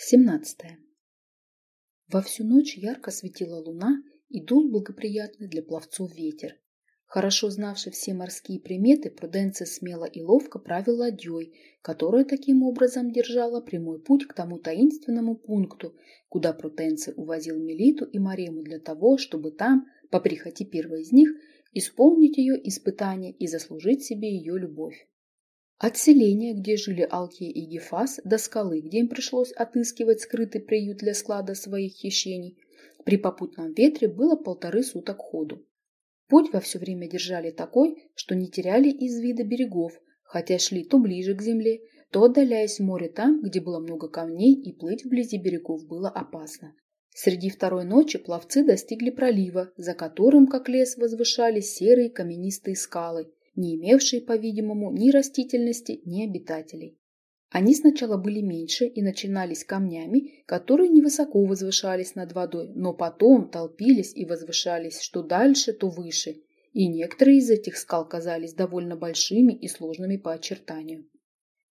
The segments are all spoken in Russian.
17. Во всю ночь ярко светила луна и дул благоприятный для пловцов ветер. Хорошо знавший все морские приметы, Пруденция смело и ловко правил ладьей, которая таким образом держала прямой путь к тому таинственному пункту, куда Пруденция увозил Мелиту и Марему для того, чтобы там, по прихоти первой из них, исполнить ее испытание и заслужить себе ее любовь. От селения, где жили Алкия и Гефас, до скалы, где им пришлось отыскивать скрытый приют для склада своих хищений, при попутном ветре было полторы суток ходу. Путь во все время держали такой, что не теряли из вида берегов, хотя шли то ближе к земле, то отдаляясь в море там, где было много камней и плыть вблизи берегов было опасно. Среди второй ночи пловцы достигли пролива, за которым, как лес, возвышались серые каменистые скалы, не имевшие, по-видимому, ни растительности, ни обитателей. Они сначала были меньше и начинались камнями, которые невысоко возвышались над водой, но потом толпились и возвышались что дальше, то выше, и некоторые из этих скал казались довольно большими и сложными по очертанию.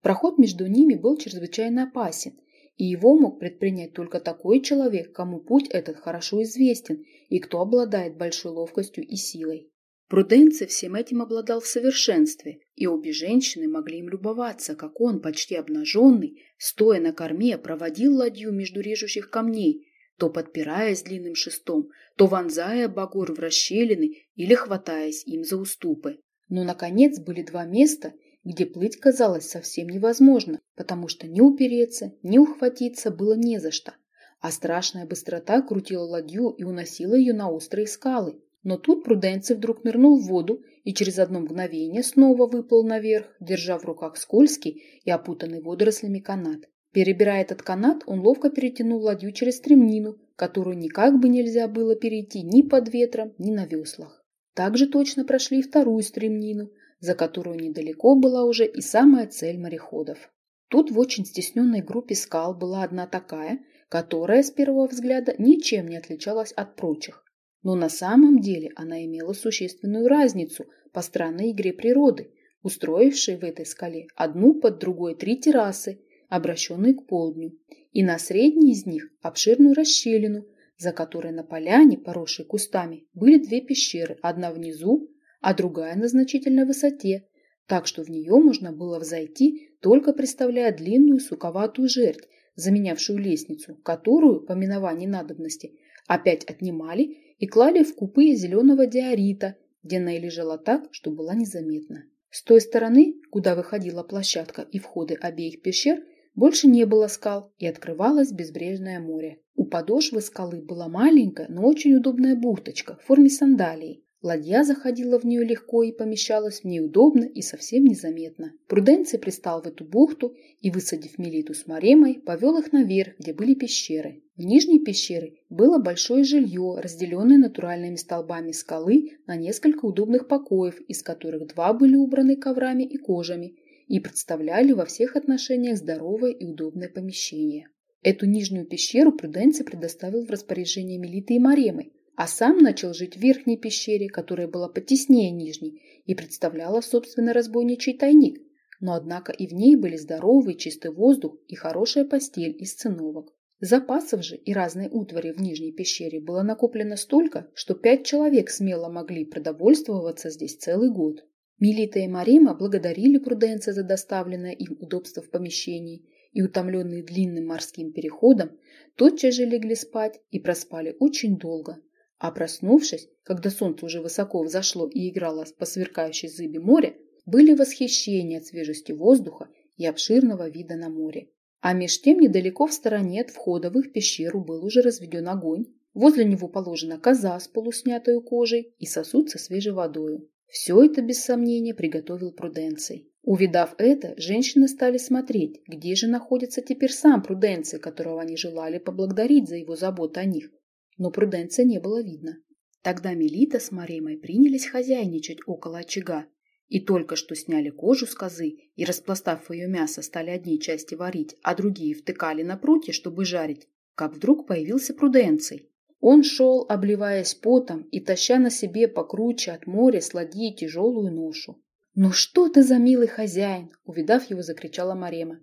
Проход между ними был чрезвычайно опасен, и его мог предпринять только такой человек, кому путь этот хорошо известен и кто обладает большой ловкостью и силой. Пруденций всем этим обладал в совершенстве, и обе женщины могли им любоваться, как он, почти обнаженный, стоя на корме, проводил ладью между режущих камней, то подпираясь длинным шестом, то вонзая багор в расщелины или хватаясь им за уступы. Но, наконец, были два места, где плыть казалось совсем невозможно, потому что ни упереться, ни ухватиться было не за что, а страшная быстрота крутила ладью и уносила ее на острые скалы. Но тут Пруденций вдруг нырнул в воду и через одно мгновение снова выплыл наверх, держа в руках скользкий и опутанный водорослями канат. Перебирая этот канат, он ловко перетянул ладью через стремнину, которую никак бы нельзя было перейти ни под ветром, ни на веслах. Также точно прошли вторую стремнину, за которую недалеко была уже и самая цель мореходов. Тут в очень стесненной группе скал была одна такая, которая с первого взгляда ничем не отличалась от прочих. Но на самом деле она имела существенную разницу по странной игре природы, устроившей в этой скале одну под другой три террасы, обращенные к полдню, и на средней из них обширную расщелину, за которой на поляне, поросшей кустами, были две пещеры, одна внизу, а другая на значительной высоте, так что в нее можно было взойти, только представляя длинную суковатую жердь, заменявшую лестницу, которую, по миновании надобности, опять отнимали и клали в купы зеленого диорита, где она и лежала так, что была незаметна. С той стороны, куда выходила площадка и входы обеих пещер, больше не было скал и открывалось безбрежное море. У подошвы скалы была маленькая, но очень удобная бухточка в форме сандалии, Ладья заходила в нее легко и помещалась в ней удобно и совсем незаметно. Пруденций пристал в эту бухту и, высадив Мелиту с Маремой, повел их наверх, где были пещеры. В нижней пещере было большое жилье, разделенное натуральными столбами скалы на несколько удобных покоев, из которых два были убраны коврами и кожами и представляли во всех отношениях здоровое и удобное помещение. Эту нижнюю пещеру Пруденций предоставил в распоряжение Мелиты и Маремы, а сам начал жить в верхней пещере, которая была потеснее нижней и представляла, собственно, разбойничий тайник, но однако и в ней были здоровый чистый воздух и хорошая постель из циновок. Запасов же и разной утвари в нижней пещере было накоплено столько, что пять человек смело могли продовольствоваться здесь целый год. Милита и Марима благодарили Пруденция за доставленное им удобство в помещении и, утомленные длинным морским переходом, тотчас же легли спать и проспали очень долго, а проснувшись, когда солнце уже высоко взошло и играло по сверкающей зыбе моря, были восхищения от свежести воздуха и обширного вида на море. А меж тем недалеко в стороне от входа в их пещеру был уже разведен огонь. Возле него положена коза с полуснятой кожей и сосуд со свежей водою. Все это, без сомнения, приготовил Пруденций. Увидав это, женщины стали смотреть, где же находится теперь сам Пруденций, которого они желали поблагодарить за его заботу о них но Пруденция не было видно. Тогда Мелита с Маремой принялись хозяйничать около очага, и только что сняли кожу с козы и, распластав ее мясо, стали одни части варить, а другие втыкали на прутья, чтобы жарить, как вдруг появился Пруденций. Он шел, обливаясь потом и таща на себе покруче от моря с ладьи тяжелую ношу. «Ну что ты за милый хозяин!» – увидав его, закричала Марема.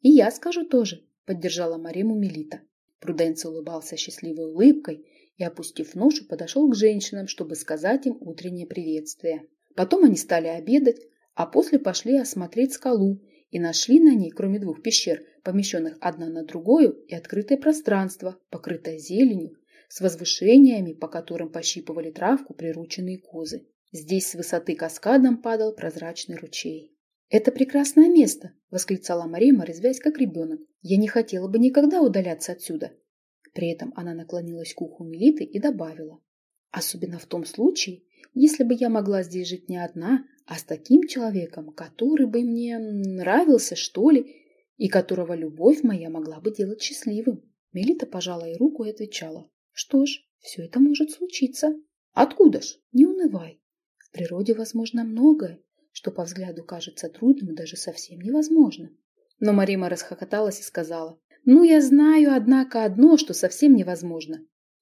«И я скажу тоже», поддержала Мариму Мелита. Пруденция улыбался счастливой улыбкой и, опустив ношу, подошел к женщинам, чтобы сказать им утреннее приветствие. Потом они стали обедать, а после пошли осмотреть скалу и нашли на ней, кроме двух пещер, помещенных одна на другую, и открытое пространство, покрытое зеленью, с возвышениями, по которым пощипывали травку прирученные козы. Здесь с высоты каскадом падал прозрачный ручей. «Это прекрасное место!» – восклицала Марима, резвясь как ребенок. «Я не хотела бы никогда удаляться отсюда!» При этом она наклонилась к уху Мелиты и добавила. «Особенно в том случае, если бы я могла здесь жить не одна, а с таким человеком, который бы мне нравился, что ли, и которого любовь моя могла бы делать счастливым». Мелита пожала ей руку и отвечала. «Что ж, все это может случиться. Откуда ж? Не унывай. В природе возможно многое, что по взгляду кажется трудным и даже совсем невозможным. Но Марима расхохоталась и сказала, «Ну, я знаю, однако, одно, что совсем невозможно».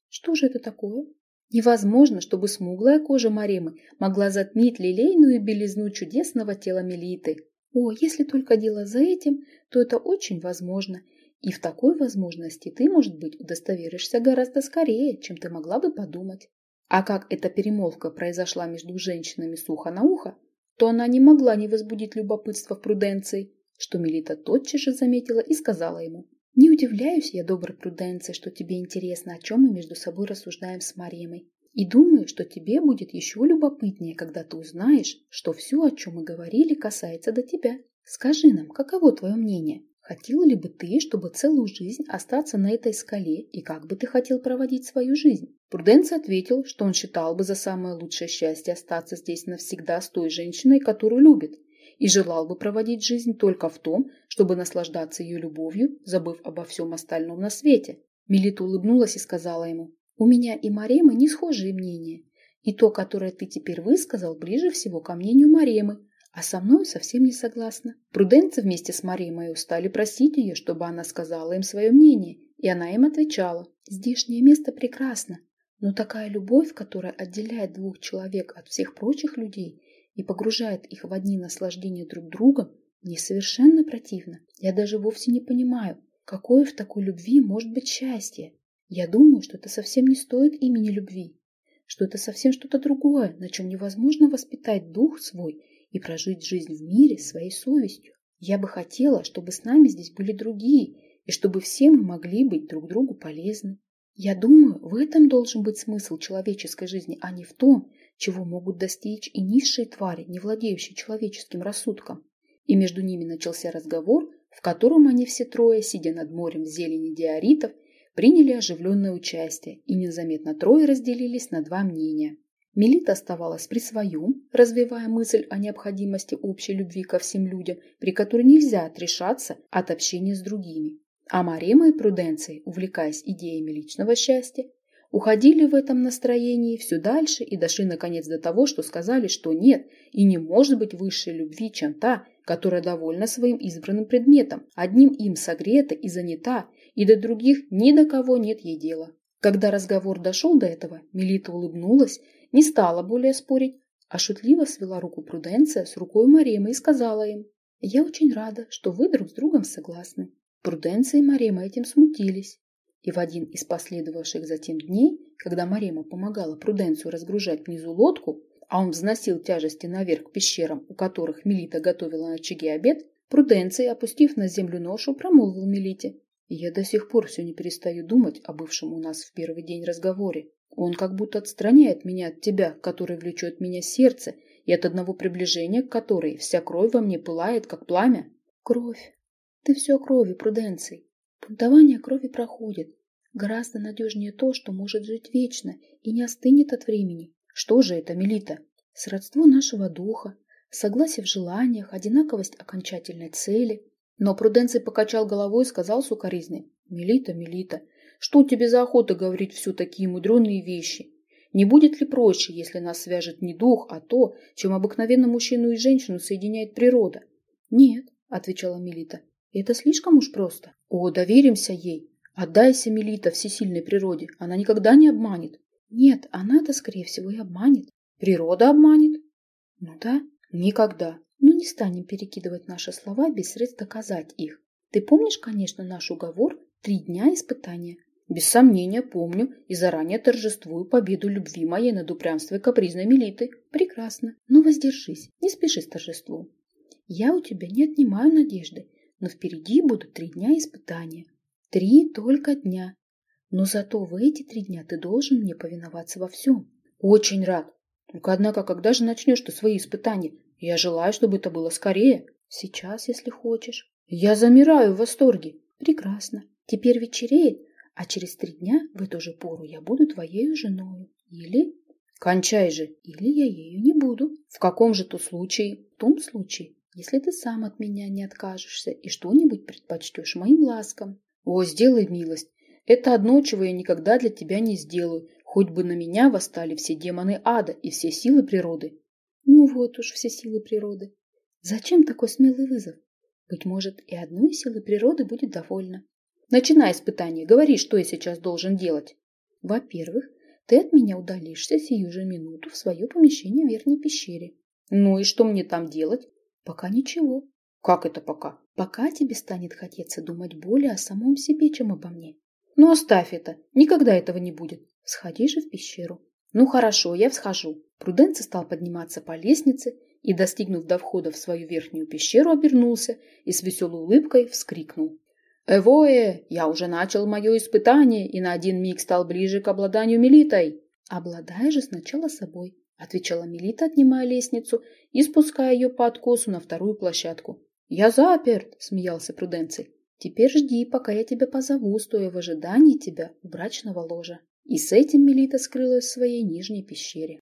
«Что же это такое?» Невозможно, чтобы смуглая кожа Маримы могла затмить лилейную белизну чудесного тела Мелиты. О, если только дело за этим, то это очень возможно. И в такой возможности ты, может быть, удостоверишься гораздо скорее, чем ты могла бы подумать. А как эта перемолвка произошла между женщинами с уха на ухо, то она не могла не возбудить любопытство в Пруденции, что Мелита тотчас же заметила и сказала ему. «Не удивляюсь я, доброй Пруденции, что тебе интересно, о чем мы между собой рассуждаем с Марией. И думаю, что тебе будет еще любопытнее, когда ты узнаешь, что все, о чем мы говорили, касается до тебя. Скажи нам, каково твое мнение? Хотела ли бы ты, чтобы целую жизнь остаться на этой скале, и как бы ты хотел проводить свою жизнь? Пруденций ответил, что он считал бы за самое лучшее счастье остаться здесь навсегда с той женщиной, которую любит, и желал бы проводить жизнь только в том, чтобы наслаждаться ее любовью, забыв обо всем остальном на свете. Мелита улыбнулась и сказала ему, «У меня и Маремы не схожие мнения, и то, которое ты теперь высказал, ближе всего ко мнению Маремы, а со мной совсем не согласна. Пруденцы вместе с Марией мою стали просить ее, чтобы она сказала им свое мнение, и она им отвечала. Здешнее место прекрасно, но такая любовь, которая отделяет двух человек от всех прочих людей и погружает их в одни наслаждения друг другом, мне совершенно противно. Я даже вовсе не понимаю, какое в такой любви может быть счастье. Я думаю, что это совсем не стоит имени любви, что это совсем что-то другое, на чем невозможно воспитать дух свой и прожить жизнь в мире своей совестью. Я бы хотела, чтобы с нами здесь были другие, и чтобы все мы могли быть друг другу полезны. Я думаю, в этом должен быть смысл человеческой жизни, а не в том, чего могут достичь и низшие твари, не владеющие человеческим рассудком. И между ними начался разговор, в котором они все трое, сидя над морем зелени диоритов, приняли оживленное участие, и незаметно трое разделились на два мнения. Мелита оставалась при своем, развивая мысль о необходимости общей любви ко всем людям, при которой нельзя отрешаться от общения с другими. А Марема и Пруденция, увлекаясь идеями личного счастья, уходили в этом настроении все дальше и дошли наконец до того, что сказали, что нет и не может быть высшей любви, чем та, которая довольна своим избранным предметом, одним им согрета и занята, и до других ни до кого нет ей дела. Когда разговор дошел до этого, Мелита улыбнулась не стала более спорить, а шутливо свела руку Пруденция с рукой Маремы и сказала им, «Я очень рада, что вы друг с другом согласны». Пруденция и Марема этим смутились. И в один из последовавших затем дней, когда Марема помогала Пруденцию разгружать внизу лодку, а он взносил тяжести наверх к пещерам, у которых Мелита готовила на очаге обед, Пруденция, опустив на землю ношу, промолвил Мелите. «Я до сих пор все не перестаю думать о бывшем у нас в первый день разговоре. Он как будто отстраняет меня от тебя, который влечет меня сердце, и от одного приближения к которой вся кровь во мне пылает, как пламя. Кровь. Ты все о крови, Пруденций. Бунтование крови проходит. Гораздо надежнее то, что может жить вечно и не остынет от времени. Что же это, Мелита? Сродство нашего духа, согласие в желаниях, одинаковость окончательной цели. Но Пруденций покачал головой и сказал сукоризной. Мелита, Мелита, что тебе за охота говорить все такие мудреные вещи? Не будет ли проще, если нас свяжет не дух, а то, чем обыкновенно мужчину и женщину соединяет природа? Нет, отвечала Мелита. Это слишком уж просто. О, доверимся ей. Отдайся, Мелита, всесильной природе. Она никогда не обманет. Нет, она-то, скорее всего, и обманет. Природа обманет? Ну да, никогда. Ну не станем перекидывать наши слова без средств доказать их. Ты помнишь, конечно, наш уговор «Три дня испытания»? Без сомнения помню и заранее торжествую победу любви моей над упрямством капризной Мелиты. Прекрасно, но воздержись, не спеши с торжеством. Я у тебя не отнимаю надежды, но впереди будут три дня испытания. Три только дня. Но зато в эти три дня ты должен мне повиноваться во всем. Очень рад. Только однако, когда же начнешь ты свои испытания? Я желаю, чтобы это было скорее. Сейчас, если хочешь. Я замираю в восторге. Прекрасно. Теперь вечереет, а через три дня в эту же пору я буду твоей женой. Или... Кончай же. Или я ею не буду. В каком же то случае? В том случае, если ты сам от меня не откажешься и что-нибудь предпочтешь моим ласкам. О, сделай милость. Это одно, чего я никогда для тебя не сделаю, хоть бы на меня восстали все демоны ада и все силы природы. Ну вот уж все силы природы. Зачем такой смелый вызов? Быть может, и одной силы природы будет довольно. Начинай испытание, говори, что я сейчас должен делать. Во-первых, ты от меня удалишься сию же минуту в свое помещение в верхней пещере. Ну и что мне там делать? Пока ничего. Как это пока? Пока тебе станет хотеться думать более о самом себе, чем обо мне. Ну оставь это, никогда этого не будет. Сходи же в пещеру. Ну хорошо, я всхожу. Пруденций стал подниматься по лестнице и, достигнув до входа в свою верхнюю пещеру, обернулся и с веселой улыбкой вскрикнул. «Эвое, я уже начал мое испытание и на один миг стал ближе к обладанию Мелитой». «Обладай же сначала собой», — отвечала Мелита, отнимая лестницу и спуская ее по откосу на вторую площадку. «Я заперт», — смеялся Пруденций. «Теперь жди, пока я тебя позову, стоя в ожидании тебя у брачного ложа». И с этим Мелита скрылась в своей нижней пещере.